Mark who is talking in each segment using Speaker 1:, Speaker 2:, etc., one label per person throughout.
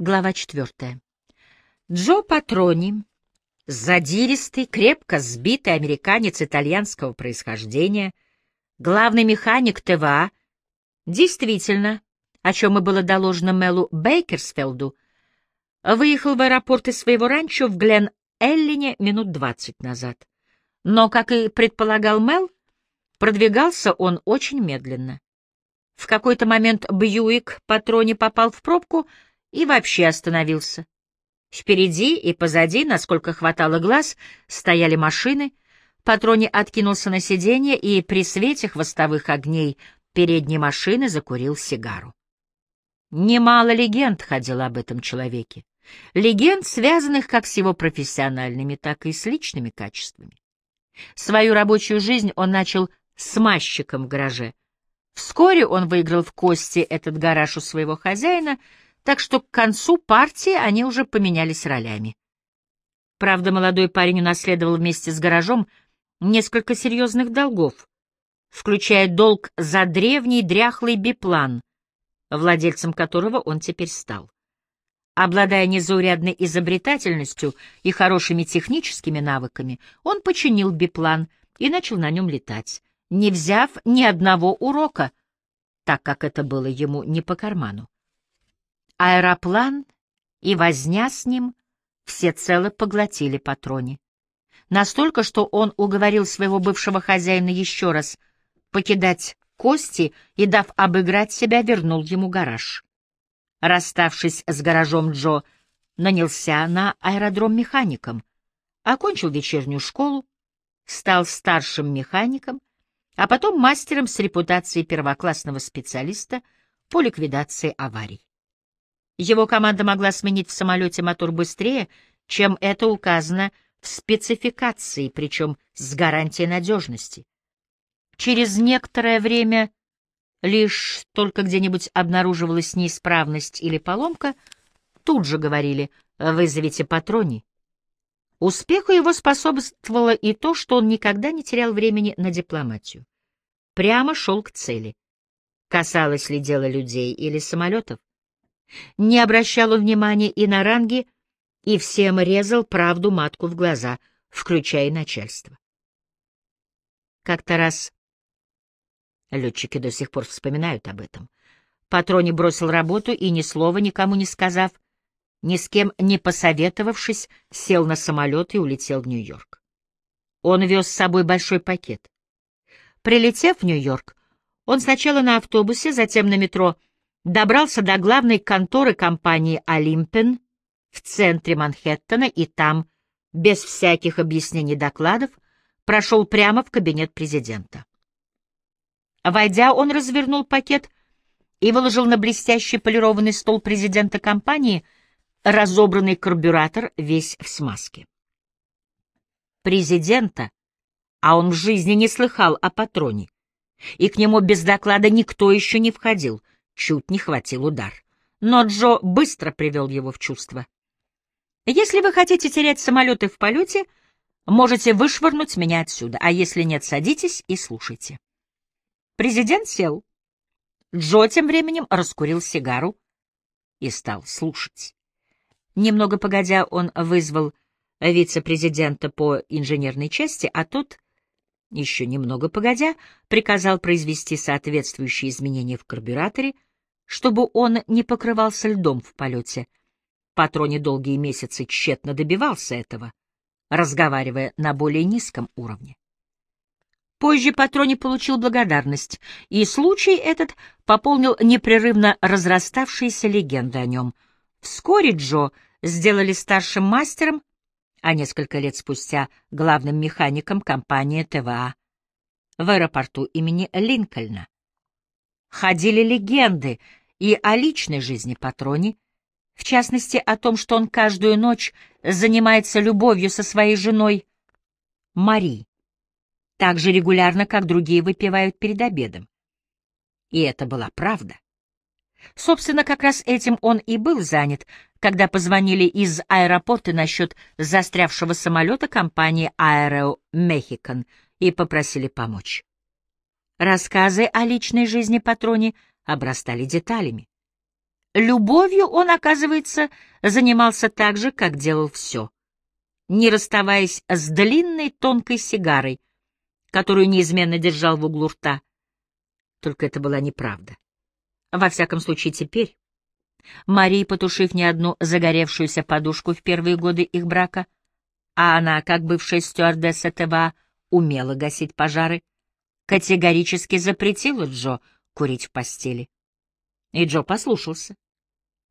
Speaker 1: Глава четвертая. Джо Патрони, задиристый, крепко сбитый американец итальянского происхождения, главный механик ТВА, действительно, о чем и было доложено Мелу Бейкерсфелду, выехал в аэропорт из своего ранчо в Глен-Эллине минут двадцать назад. Но, как и предполагал Мел, продвигался он очень медленно. В какой-то момент Бьюик Патрони попал в пробку — и вообще остановился. Впереди и позади, насколько хватало глаз, стояли машины. Патрони откинулся на сиденье и при свете хвостовых огней передней машины закурил сигару. Немало легенд ходило об этом человеке. Легенд, связанных как с его профессиональными, так и с личными качествами. Свою рабочую жизнь он начал с мазчиком в гараже. Вскоре он выиграл в кости этот гараж у своего хозяина — так что к концу партии они уже поменялись ролями. Правда, молодой парень унаследовал вместе с гаражом несколько серьезных долгов, включая долг за древний дряхлый биплан, владельцем которого он теперь стал. Обладая незаурядной изобретательностью и хорошими техническими навыками, он починил биплан и начал на нем летать, не взяв ни одного урока, так как это было ему не по карману. Аэроплан и возня с ним всецело поглотили патроне. Настолько, что он уговорил своего бывшего хозяина еще раз покидать кости и, дав обыграть себя, вернул ему гараж. Расставшись с гаражом Джо, нанялся на аэродром механиком, окончил вечернюю школу, стал старшим механиком, а потом мастером с репутацией первоклассного специалиста по ликвидации аварий. Его команда могла сменить в самолете мотор быстрее, чем это указано в спецификации, причем с гарантией надежности. Через некоторое время, лишь только где-нибудь обнаруживалась неисправность или поломка, тут же говорили «вызовите патрони». Успеху его способствовало и то, что он никогда не терял времени на дипломатию. Прямо шел к цели. Касалось ли дело людей или самолетов? Не обращал он внимания и на ранги, и всем резал правду матку в глаза, включая начальство. Как-то раз летчики до сих пор вспоминают об этом. Патрони бросил работу и, ни слова никому не сказав, ни с кем не посоветовавшись, сел на самолет и улетел в Нью-Йорк. Он вез с собой большой пакет. Прилетев в Нью-Йорк, он сначала на автобусе, затем на метро добрался до главной конторы компании «Олимпен» в центре Манхэттена и там, без всяких объяснений докладов, прошел прямо в кабинет президента. Войдя, он развернул пакет и выложил на блестящий полированный стол президента компании разобранный карбюратор весь в смазке. Президента, а он в жизни не слыхал о патроне, и к нему без доклада никто еще не входил — чуть не хватил удар. Но Джо быстро привел его в чувство. «Если вы хотите терять самолеты в полете, можете вышвырнуть меня отсюда, а если нет, садитесь и слушайте». Президент сел. Джо тем временем раскурил сигару и стал слушать. Немного погодя, он вызвал вице-президента по инженерной части, а тот, еще немного погодя, приказал произвести соответствующие изменения в карбюраторе — чтобы он не покрывался льдом в полете. Патроне долгие месяцы тщетно добивался этого, разговаривая на более низком уровне. Позже Патроне получил благодарность, и случай этот пополнил непрерывно разраставшиеся легенды о нем. Вскоре Джо сделали старшим мастером, а несколько лет спустя — главным механиком компании ТВА в аэропорту имени Линкольна. Ходили легенды и о личной жизни Патрони, в частности о том, что он каждую ночь занимается любовью со своей женой Мари, так же регулярно, как другие выпивают перед обедом. И это была правда. Собственно, как раз этим он и был занят, когда позвонили из аэропорта насчет застрявшего самолета компании Aero Mexican и попросили помочь. Рассказы о личной жизни Патрони обрастали деталями. любовью он, оказывается, занимался так же, как делал все, не расставаясь с длинной тонкой сигарой, которую неизменно держал в углу рта. Только это была неправда. Во всяком случае, теперь. Мария, потушив не одну загоревшуюся подушку в первые годы их брака, а она, как бывшая стюардесса ТВА, умела гасить пожары, категорически запретила Джо курить в постели. И Джо послушался,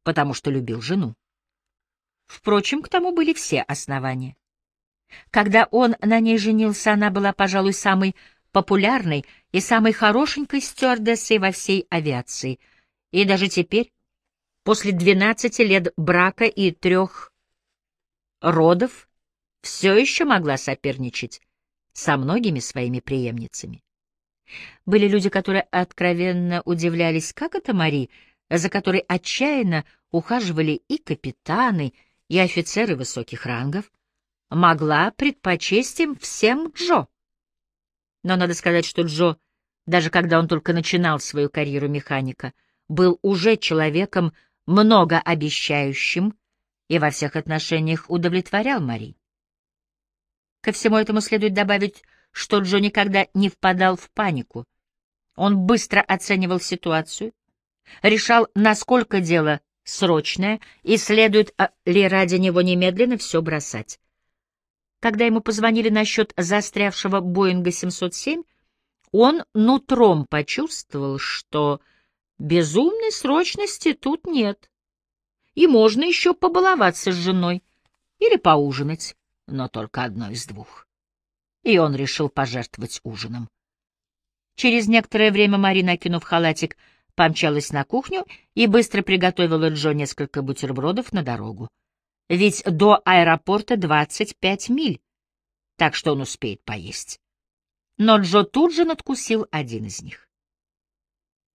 Speaker 1: потому что любил жену. Впрочем, к тому были все основания. Когда он на ней женился, она была, пожалуй, самой популярной и самой хорошенькой стюардессой во всей авиации. И даже теперь, после 12 лет брака и трех родов, все еще могла соперничать со многими своими преемницами. Были люди, которые откровенно удивлялись, как это Мари, за которой отчаянно ухаживали и капитаны, и офицеры высоких рангов, могла предпочесть им всем Джо. Но надо сказать, что Джо, даже когда он только начинал свою карьеру механика, был уже человеком многообещающим и во всех отношениях удовлетворял Мари. Ко всему этому следует добавить, что Джо никогда не впадал в панику. Он быстро оценивал ситуацию, решал, насколько дело срочное и следует а, ли ради него немедленно все бросать. Когда ему позвонили насчет застрявшего Боинга 707, он нутром почувствовал, что безумной срочности тут нет. И можно еще побаловаться с женой или поужинать, но только одно из двух. И он решил пожертвовать ужином. Через некоторое время Марина, накинув халатик, помчалась на кухню и быстро приготовила Джо несколько бутербродов на дорогу ведь до аэропорта 25 миль, так что он успеет поесть. Но Джо тут же надкусил один из них.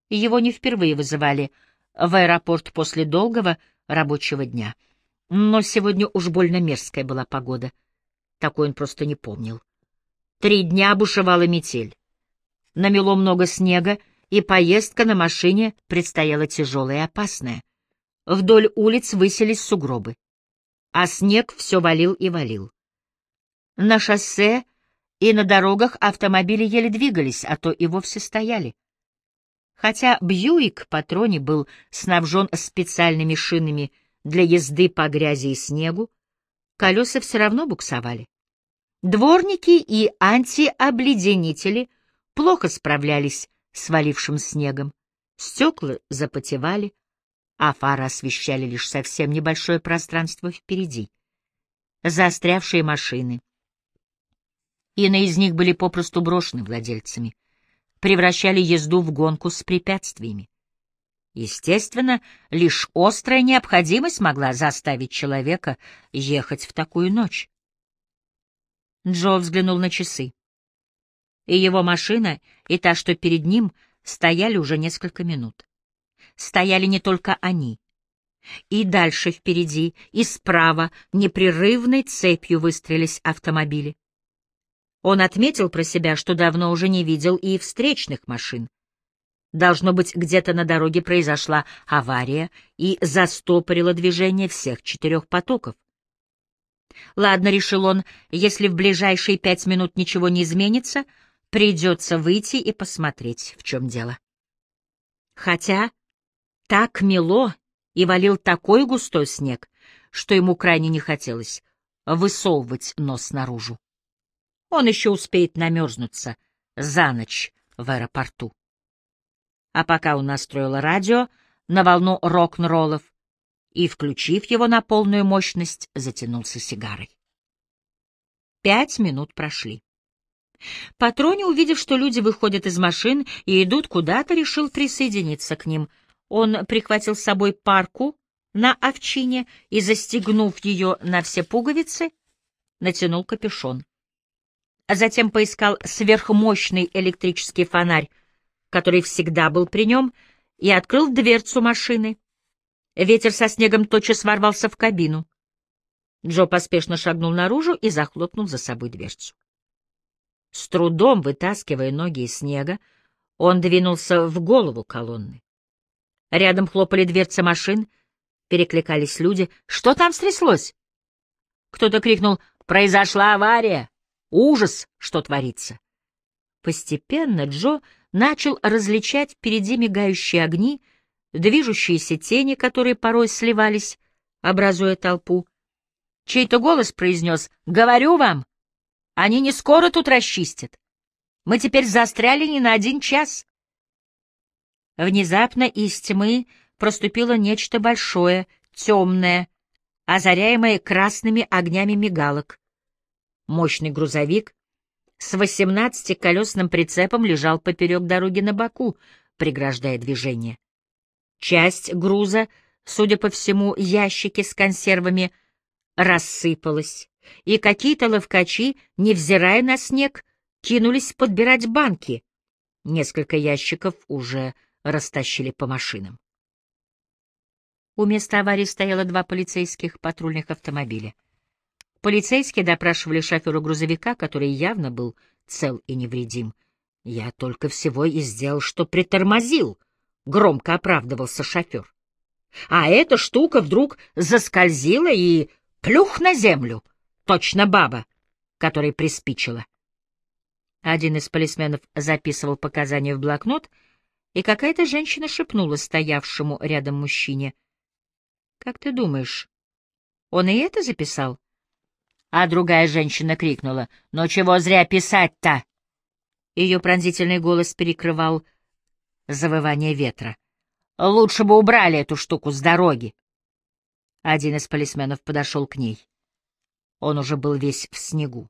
Speaker 1: Его не впервые вызывали в аэропорт после долгого рабочего дня. Но сегодня уж больно мерзкая была погода. Такой он просто не помнил. Три дня бушевала метель. Намело много снега, и поездка на машине предстояла тяжелая и опасная. Вдоль улиц высились сугробы а снег все валил и валил. На шоссе и на дорогах автомобили еле двигались, а то и вовсе стояли. Хотя Бьюик Патрони был снабжен специальными шинами для езды по грязи и снегу, колеса все равно буксовали. Дворники и антиобледенители плохо справлялись с валившим снегом, стекла запотевали, а фары освещали лишь совсем небольшое пространство впереди. Заострявшие машины. Иные из них были попросту брошены владельцами, превращали езду в гонку с препятствиями. Естественно, лишь острая необходимость могла заставить человека ехать в такую ночь. Джо взглянул на часы. И его машина, и та, что перед ним, стояли уже несколько минут стояли не только они. И дальше впереди, и справа, непрерывной цепью выстрелились автомобили. Он отметил про себя, что давно уже не видел и встречных машин. Должно быть, где-то на дороге произошла авария и застопорила движение всех четырех потоков. Ладно, решил он, если в ближайшие пять минут ничего не изменится, придется выйти и посмотреть, в чем дело. Хотя так мело и валил такой густой снег, что ему крайне не хотелось высовывать нос наружу. Он еще успеет намерзнуться за ночь в аэропорту. А пока он настроил радио на волну рок-н-роллов и, включив его на полную мощность, затянулся сигарой. Пять минут прошли. Патроне, увидев, что люди выходят из машин и идут куда-то, решил присоединиться к ним — он прихватил с собой парку на овчине и, застегнув ее на все пуговицы, натянул капюшон. А затем поискал сверхмощный электрический фонарь, который всегда был при нем, и открыл дверцу машины. Ветер со снегом тотчас ворвался в кабину. Джо поспешно шагнул наружу и захлопнул за собой дверцу. С трудом вытаскивая ноги из снега, он двинулся в голову колонны. Рядом хлопали дверцы машин, перекликались люди. Что там стряслось? Кто-то крикнул «Произошла авария! Ужас, что творится!» Постепенно Джо начал различать впереди мигающие огни, движущиеся тени, которые порой сливались, образуя толпу. Чей-то голос произнес «Говорю вам, они не скоро тут расчистят. Мы теперь застряли не на один час». Внезапно из тьмы проступило нечто большое, темное, озаряемое красными огнями мигалок. Мощный грузовик с восемнадцатиколесным прицепом лежал поперек дороги на боку, преграждая движение. Часть груза, судя по всему, ящики с консервами, рассыпалась, и какие-то ловкачи, невзирая на снег, кинулись подбирать банки. Несколько ящиков уже растащили по машинам. У места аварии стояло два полицейских патрульных автомобиля. Полицейские допрашивали шофера грузовика, который явно был цел и невредим. «Я только всего и сделал, что притормозил», — громко оправдывался шофер. «А эта штука вдруг заскользила и плюх на землю, точно баба, которой приспичила». Один из полисменов записывал показания в блокнот, и какая-то женщина шепнула стоявшему рядом мужчине. «Как ты думаешь, он и это записал?» А другая женщина крикнула, «Но чего зря писать-то?» Ее пронзительный голос перекрывал завывание ветра. «Лучше бы убрали эту штуку с дороги!» Один из полисменов подошел к ней. Он уже был весь в снегу.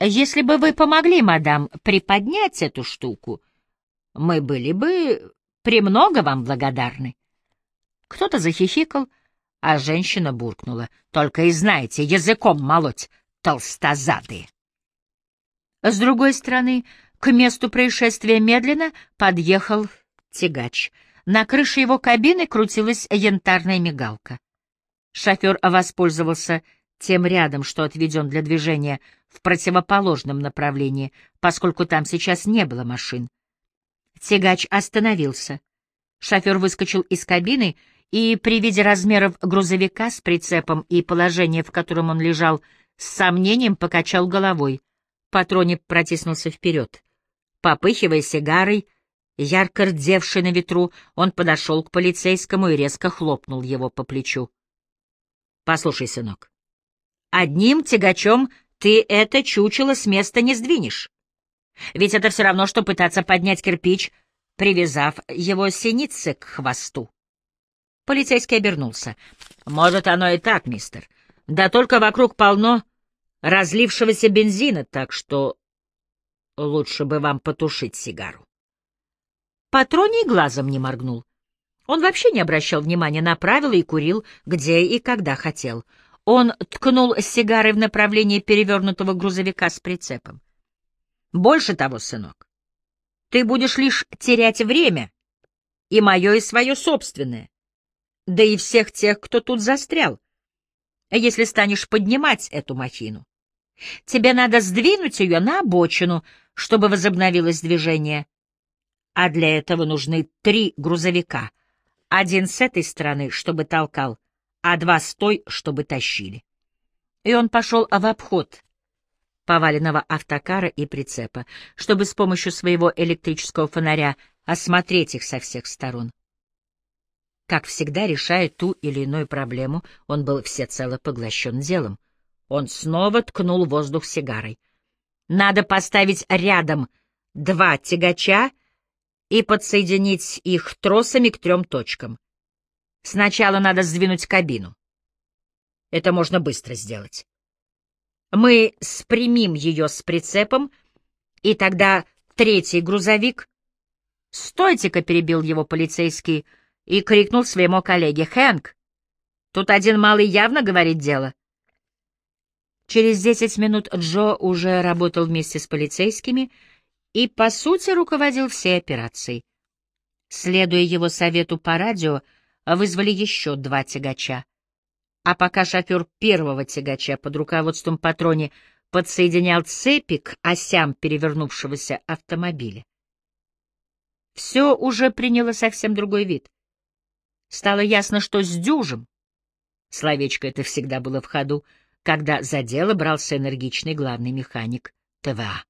Speaker 1: «Если бы вы помогли, мадам, приподнять эту штуку, мы были бы премного вам благодарны». Кто-то захихикал, — а женщина буркнула. «Только и знаете, языком молоть, толстозадые!» С другой стороны, к месту происшествия медленно подъехал тягач. На крыше его кабины крутилась янтарная мигалка. Шофер воспользовался тем рядом, что отведен для движения в противоположном направлении, поскольку там сейчас не было машин. Тягач остановился. Шофер выскочил из кабины и при виде размеров грузовика с прицепом и положения, в котором он лежал, с сомнением покачал головой. Патроник протиснулся вперед. Попыхивая сигарой, ярко рдевший на ветру, он подошел к полицейскому и резко хлопнул его по плечу. — Послушай, сынок, одним тягачом ты это чучело с места не сдвинешь. Ведь это все равно, что пытаться поднять кирпич, привязав его синицы к хвосту. Полицейский обернулся. «Может, оно и так, мистер. Да только вокруг полно разлившегося бензина, так что лучше бы вам потушить сигару». Патроний глазом не моргнул. Он вообще не обращал внимания на правила и курил, где и когда хотел. Он ткнул сигарой в направлении перевернутого грузовика с прицепом. «Больше того, сынок, ты будешь лишь терять время, и мое, и свое собственное да и всех тех, кто тут застрял, если станешь поднимать эту махину. Тебе надо сдвинуть ее на обочину, чтобы возобновилось движение. А для этого нужны три грузовика. Один с этой стороны, чтобы толкал, а два с той, чтобы тащили. И он пошел в обход поваленного автокара и прицепа, чтобы с помощью своего электрического фонаря осмотреть их со всех сторон. Как всегда, решая ту или иную проблему, он был всецело поглощен делом. Он снова ткнул воздух сигарой. Надо поставить рядом два тягача и подсоединить их тросами к трем точкам. Сначала надо сдвинуть кабину. Это можно быстро сделать. Мы спрямим ее с прицепом, и тогда третий грузовик... «Стойте-ка!» — перебил его полицейский — и крикнул своему коллеге «Хэнк! Тут один малый явно говорит дело». Через десять минут Джо уже работал вместе с полицейскими и, по сути, руководил всей операцией. Следуя его совету по радио, вызвали еще два тягача. А пока шофер первого тягача под руководством патрони подсоединял цепи к осям перевернувшегося автомобиля, все уже приняло совсем другой вид. Стало ясно, что с дюжем. Словечко это всегда было в ходу, когда за дело брался энергичный главный механик ТВА.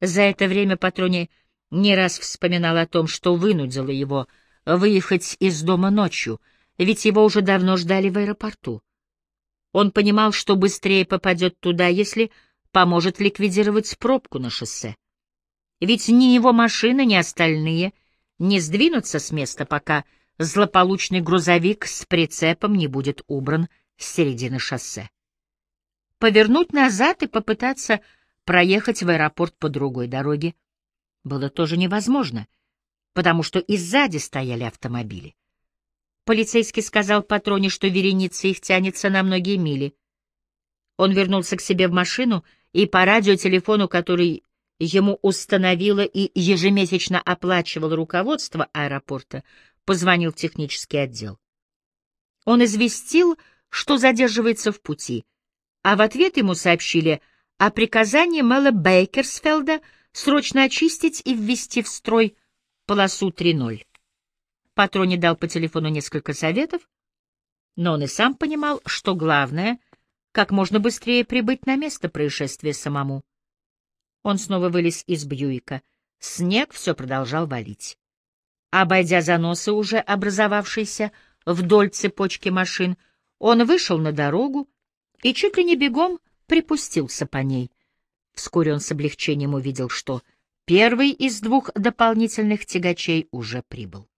Speaker 1: За это время Патрони не раз вспоминал о том, что вынудило его выехать из дома ночью, ведь его уже давно ждали в аэропорту. Он понимал, что быстрее попадет туда, если поможет ликвидировать пробку на шоссе. Ведь ни его машина, ни остальные не сдвинутся с места, пока злополучный грузовик с прицепом не будет убран с середины шоссе. Повернуть назад и попытаться проехать в аэропорт по другой дороге было тоже невозможно, потому что и сзади стояли автомобили. Полицейский сказал патроне, что вереница их тянется на многие мили. Он вернулся к себе в машину и по радиотелефону, который ему установило и ежемесячно оплачивало руководство аэропорта, позвонил в технический отдел. Он известил, что задерживается в пути, а в ответ ему сообщили о приказании Мэла Бейкерсфелда срочно очистить и ввести в строй полосу 3.0. Патроне дал по телефону несколько советов, но он и сам понимал, что главное — как можно быстрее прибыть на место происшествия самому. Он снова вылез из Бьюика. Снег все продолжал валить. Обойдя заносы, уже образовавшиеся вдоль цепочки машин, он вышел на дорогу и чуть ли не бегом припустился по ней. Вскоре он с облегчением увидел, что первый из двух дополнительных тягачей уже прибыл.